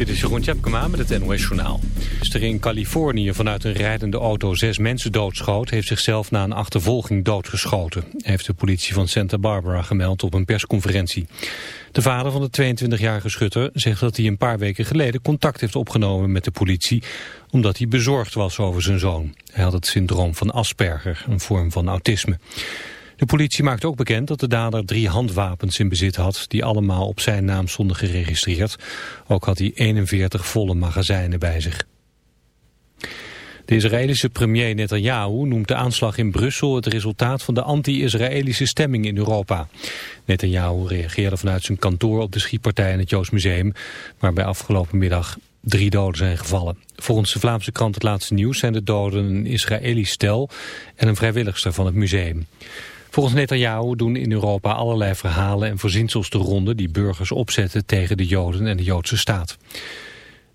Dit is Jeroen Tjepkema met het NOS Journaal. Er in Californië vanuit een rijdende auto zes mensen doodschoot... heeft zichzelf na een achtervolging doodgeschoten... heeft de politie van Santa Barbara gemeld op een persconferentie. De vader van de 22-jarige schutter zegt dat hij een paar weken geleden... contact heeft opgenomen met de politie... omdat hij bezorgd was over zijn zoon. Hij had het syndroom van Asperger, een vorm van autisme. De politie maakt ook bekend dat de dader drie handwapens in bezit had... die allemaal op zijn naam stonden geregistreerd. Ook had hij 41 volle magazijnen bij zich. De Israëlische premier Netanyahu noemt de aanslag in Brussel het resultaat van de anti-Israëlische stemming in Europa. Netanyahu reageerde vanuit zijn kantoor op de schietpartij in het Joods Museum, waarbij afgelopen middag drie doden zijn gevallen. Volgens de Vlaamse krant Het Laatste Nieuws zijn de doden een Israëlisch stel en een vrijwilligster van het museum. Volgens Netanyahu doen in Europa allerlei verhalen en verzinsels de ronde die burgers opzetten tegen de Joden en de Joodse staat.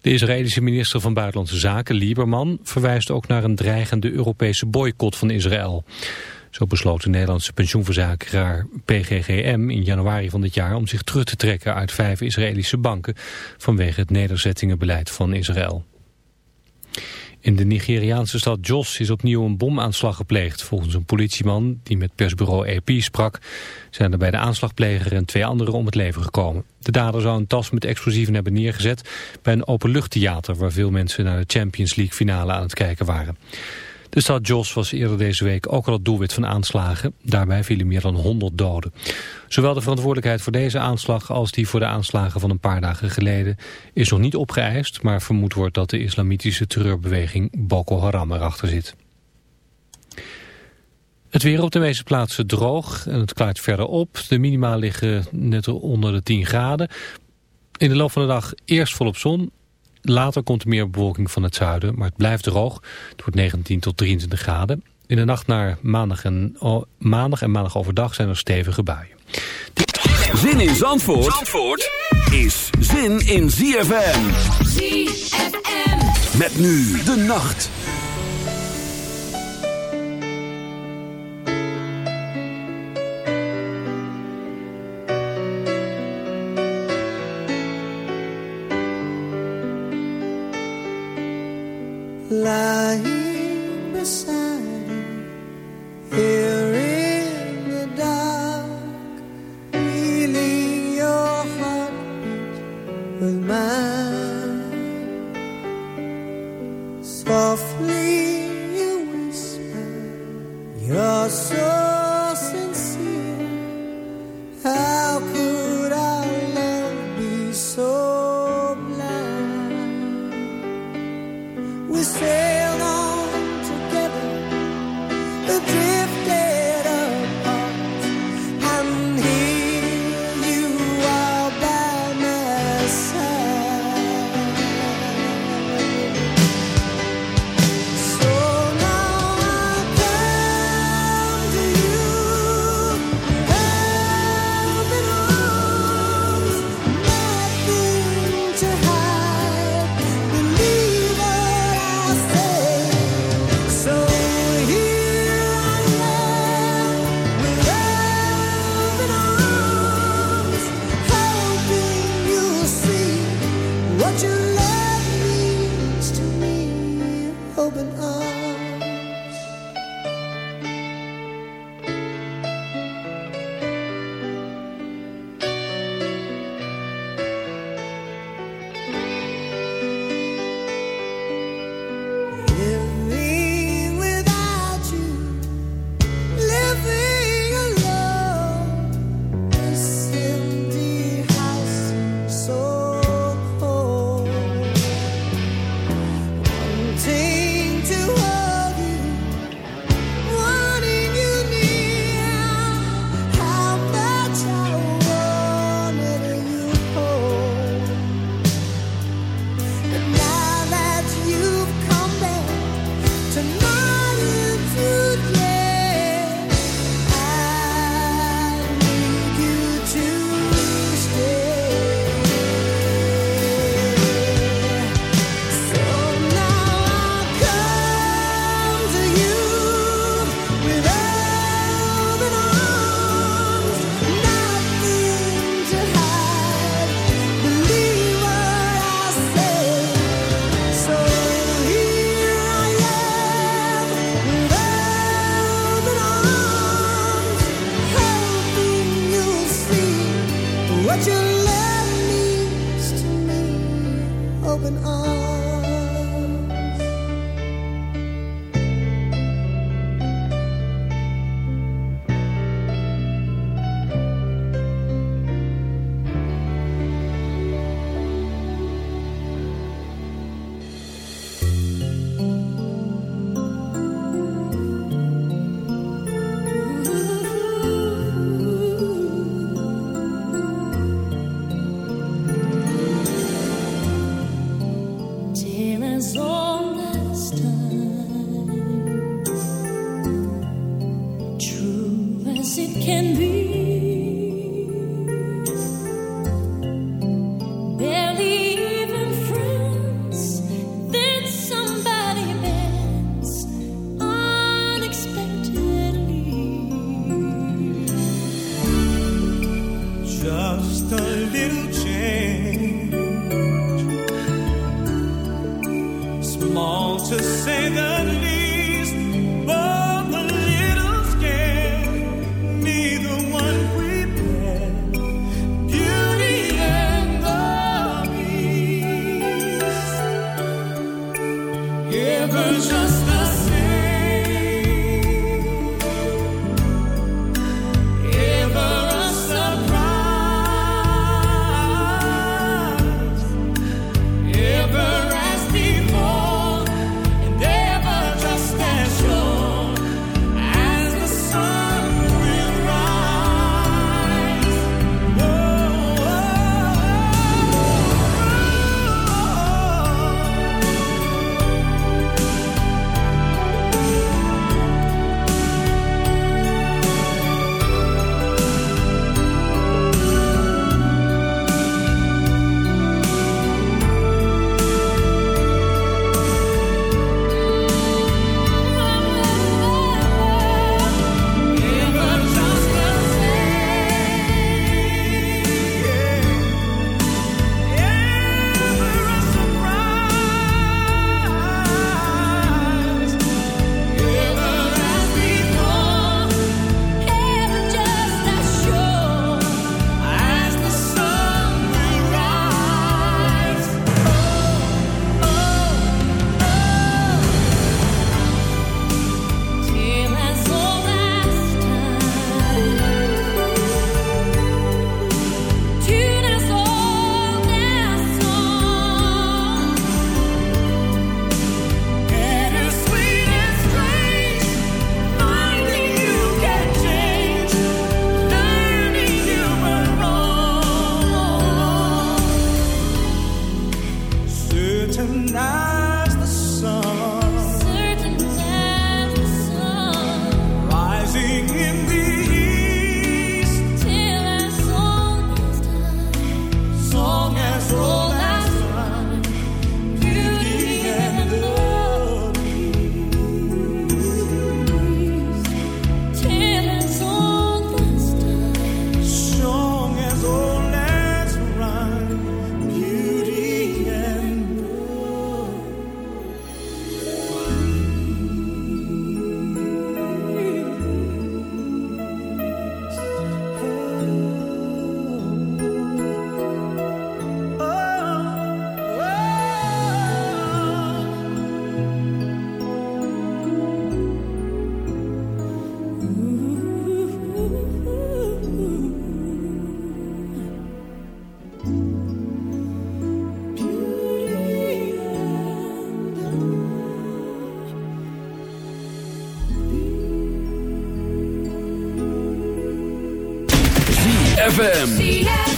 De Israëlische minister van Buitenlandse Zaken, Lieberman, verwijst ook naar een dreigende Europese boycott van Israël. Zo besloot de Nederlandse pensioenverzekeraar PGGM in januari van dit jaar om zich terug te trekken uit vijf Israëlische banken vanwege het nederzettingenbeleid van Israël. In de Nigeriaanse stad Jos is opnieuw een bomaanslag gepleegd. Volgens een politieman die met persbureau AP sprak... zijn er bij de aanslagpleger en twee anderen om het leven gekomen. De dader zou een tas met explosieven hebben neergezet... bij een openluchttheater waar veel mensen naar de Champions League finale aan het kijken waren. De stad Jos was eerder deze week ook al het doelwit van aanslagen. Daarbij vielen meer dan 100 doden. Zowel de verantwoordelijkheid voor deze aanslag als die voor de aanslagen van een paar dagen geleden is nog niet opgeëist, maar vermoed wordt dat de islamitische terreurbeweging Boko Haram erachter zit. Het weer op de meeste plaatsen droog en het klaart verder op. De minima liggen net onder de 10 graden. In de loop van de dag eerst volop zon, Later komt er meer bewolking van het zuiden, maar het blijft droog. Het wordt 19 tot 23 graden. In de nacht naar maandag en, maandag en maandag overdag zijn er stevige buien. Zin in Zandvoort, Zandvoort is zin in ZFM. ZFM. Met nu de nacht. ZFM.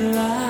life.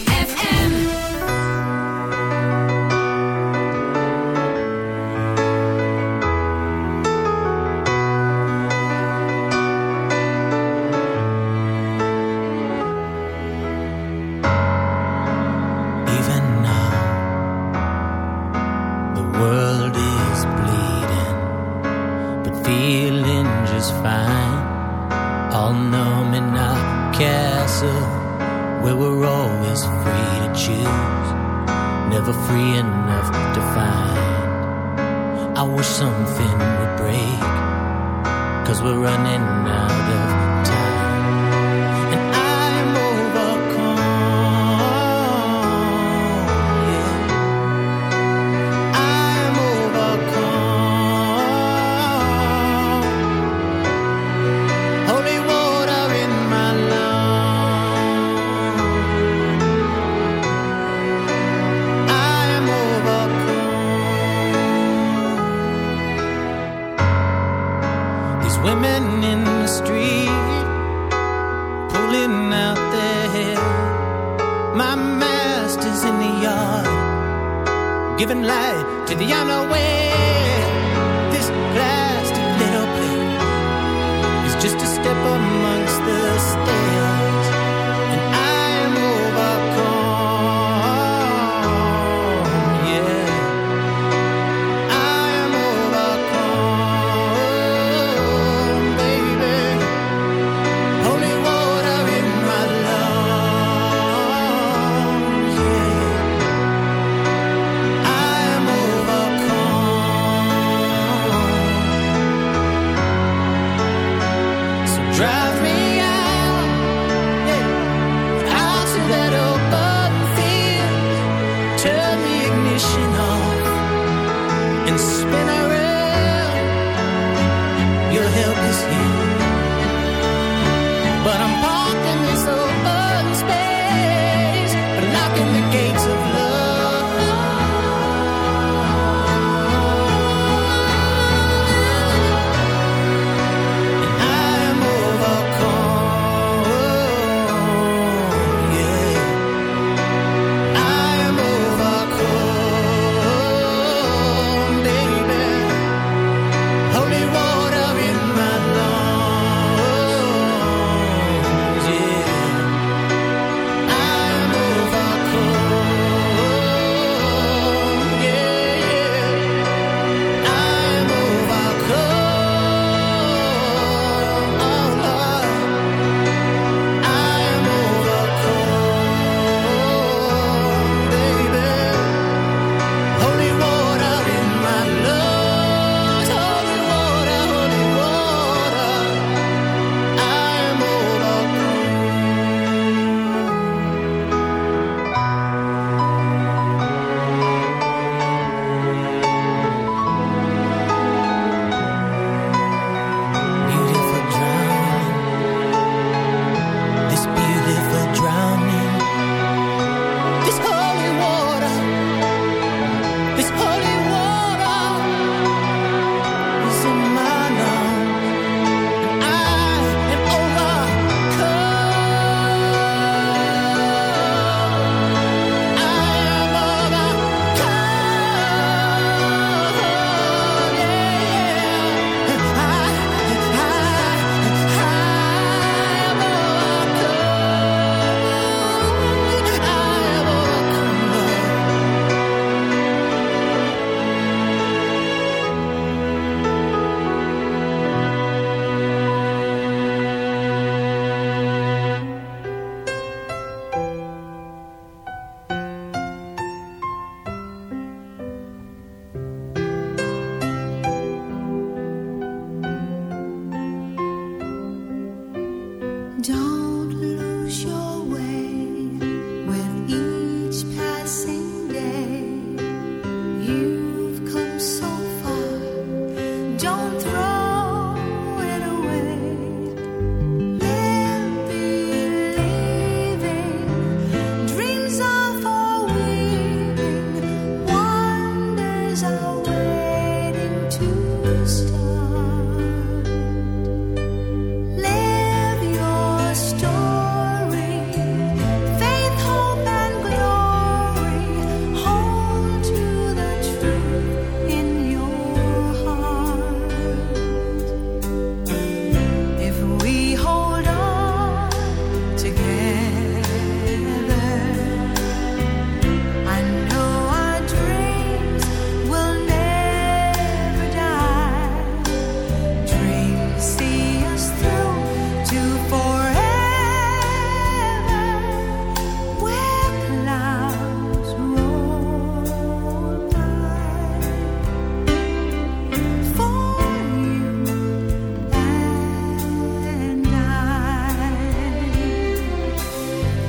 Cause we're running out of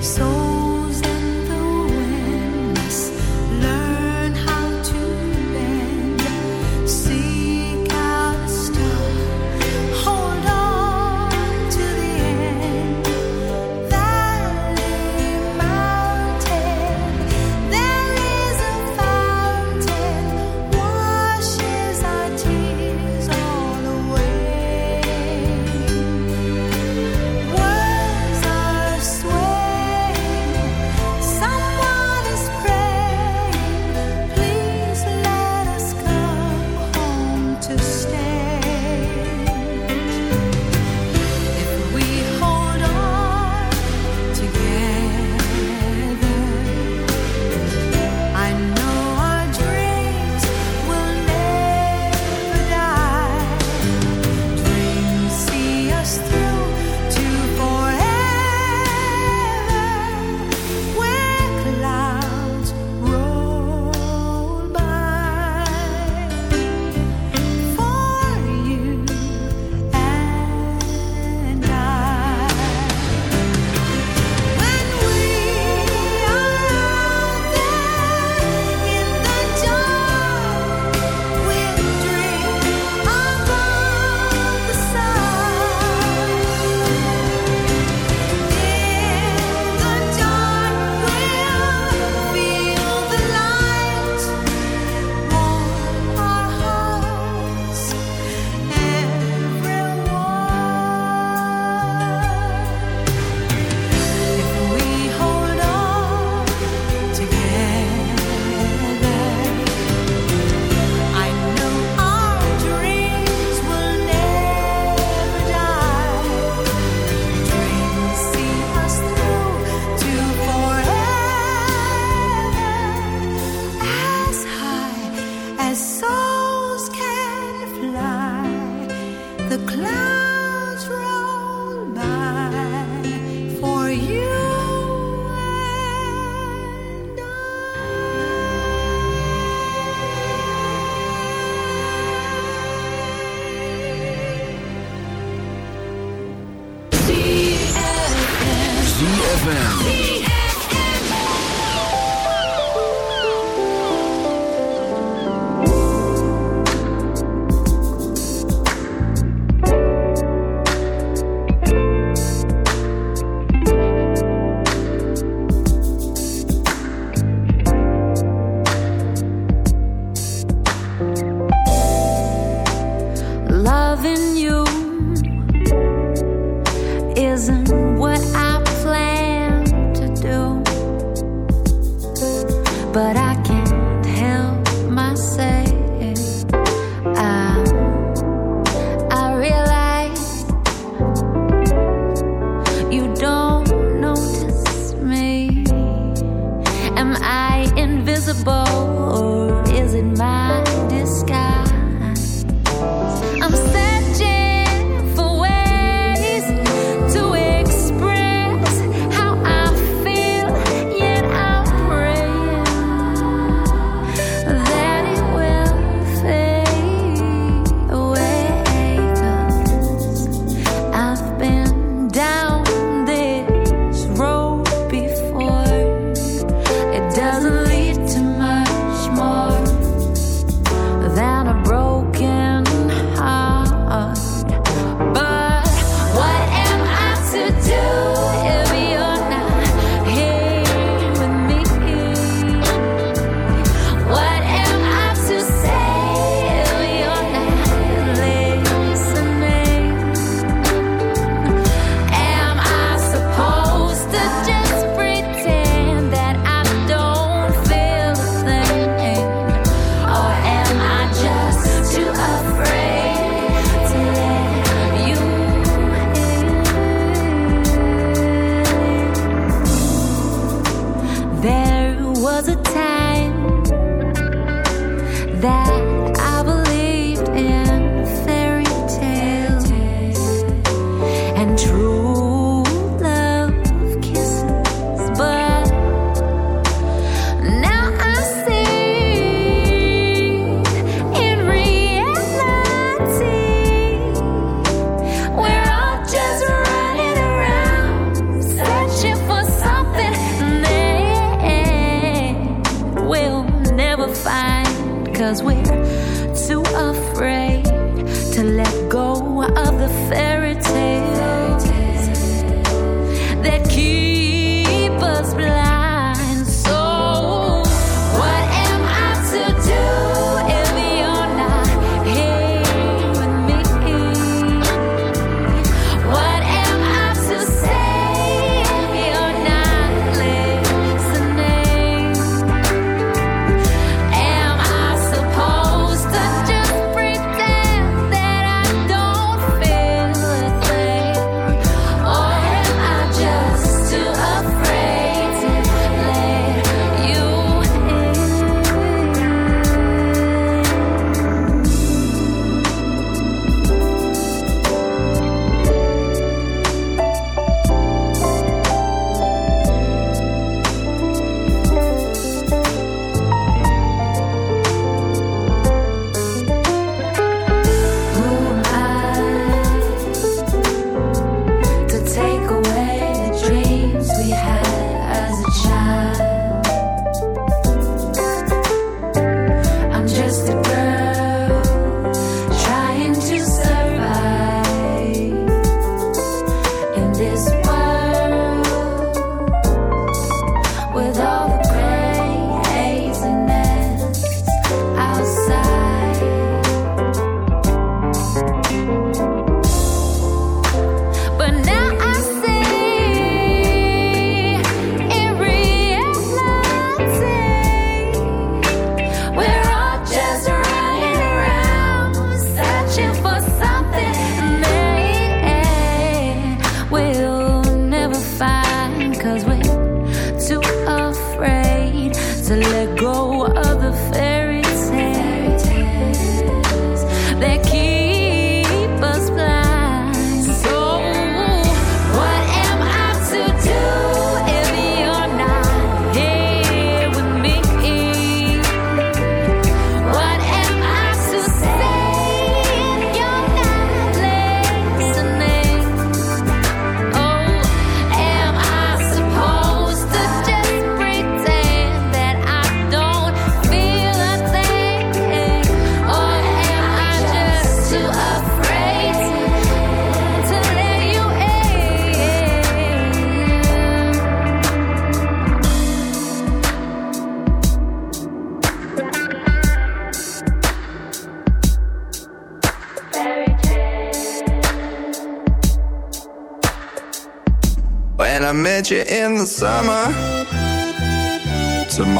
So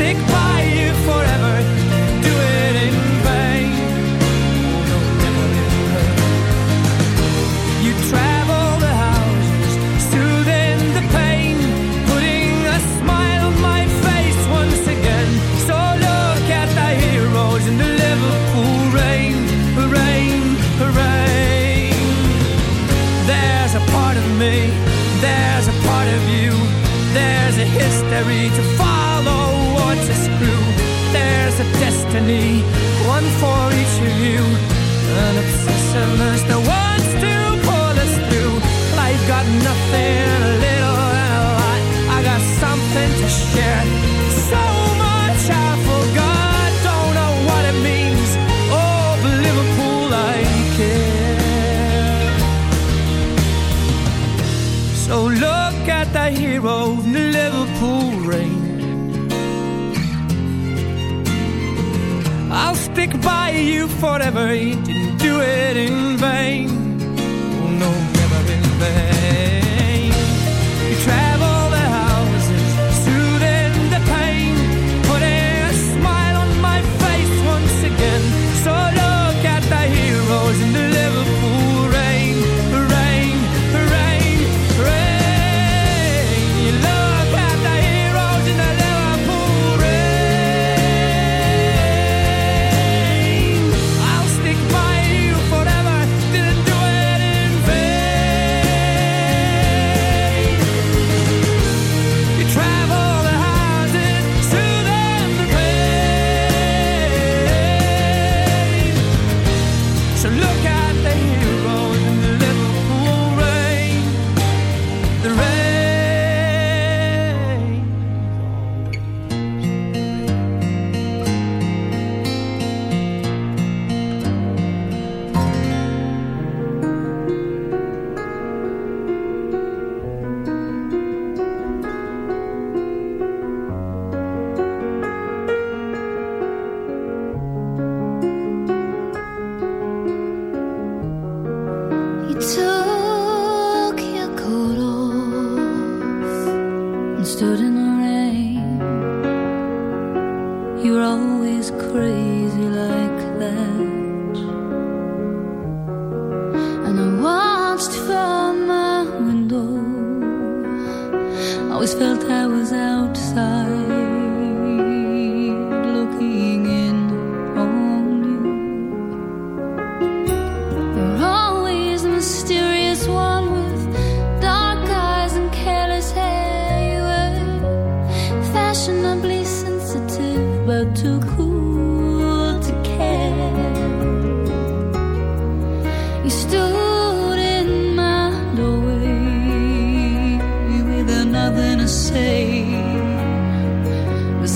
ik An obsession is the ones to pull us through. Life got nothing, a little and a lot. I got something to share. So much I forgot. Don't know what it means. Oh, but Liverpool, I care. So look at the hero in the Liverpool rain. I'll stick by you forever it in vain.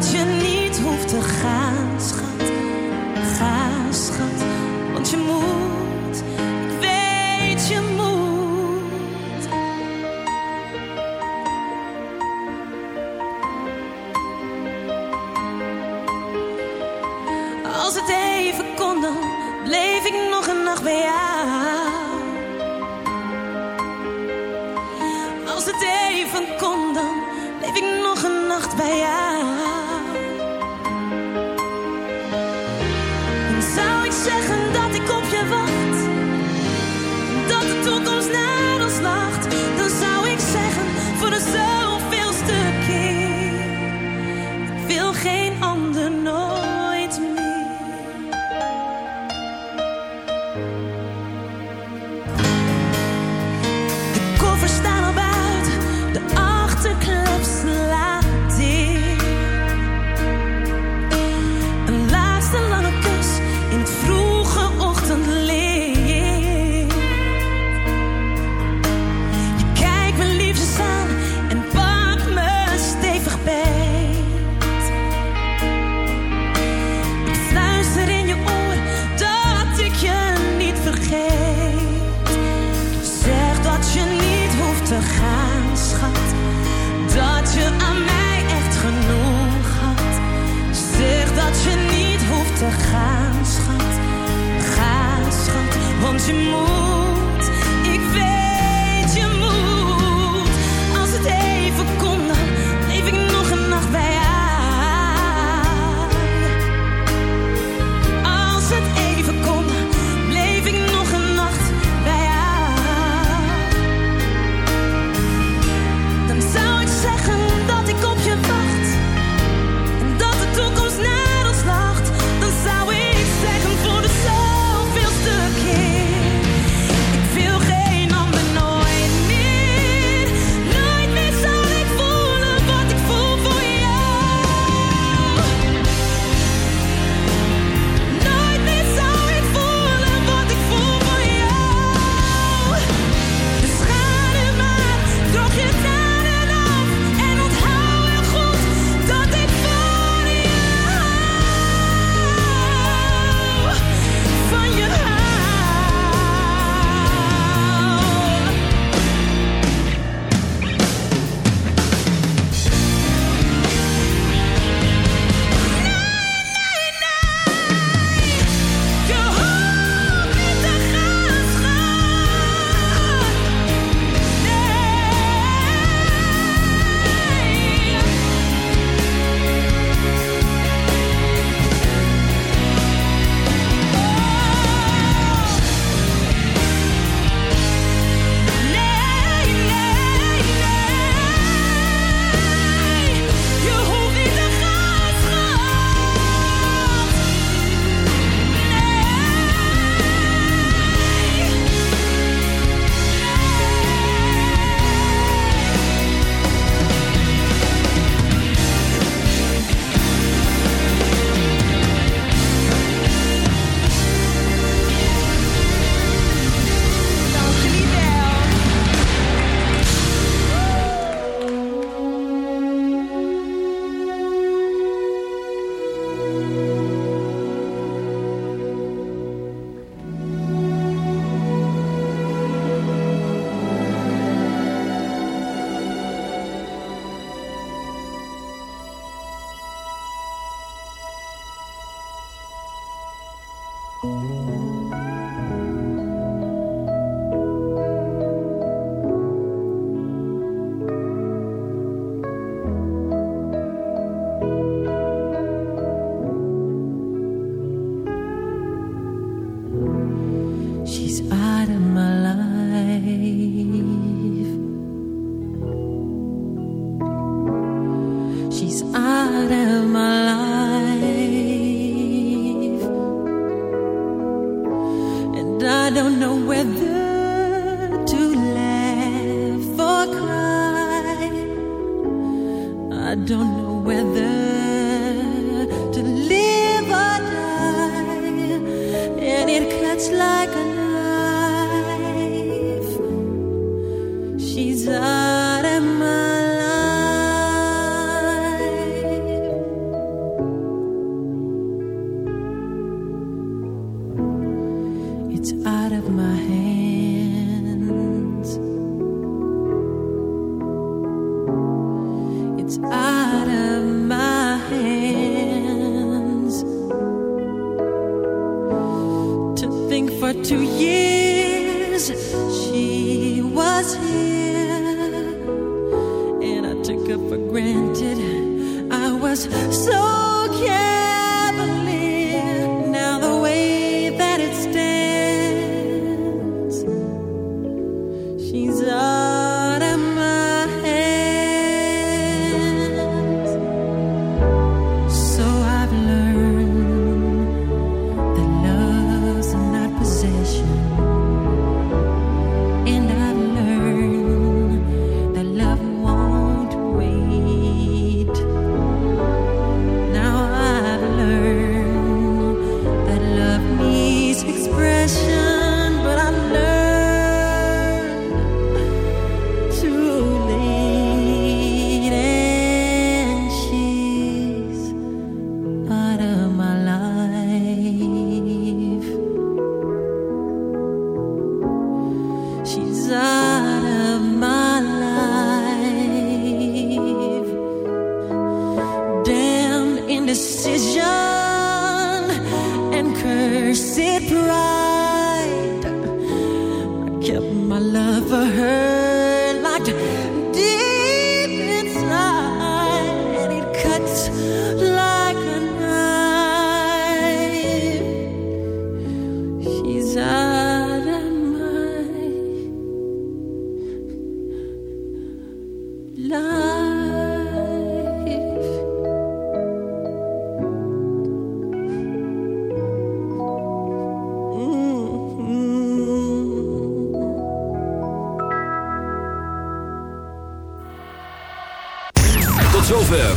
千年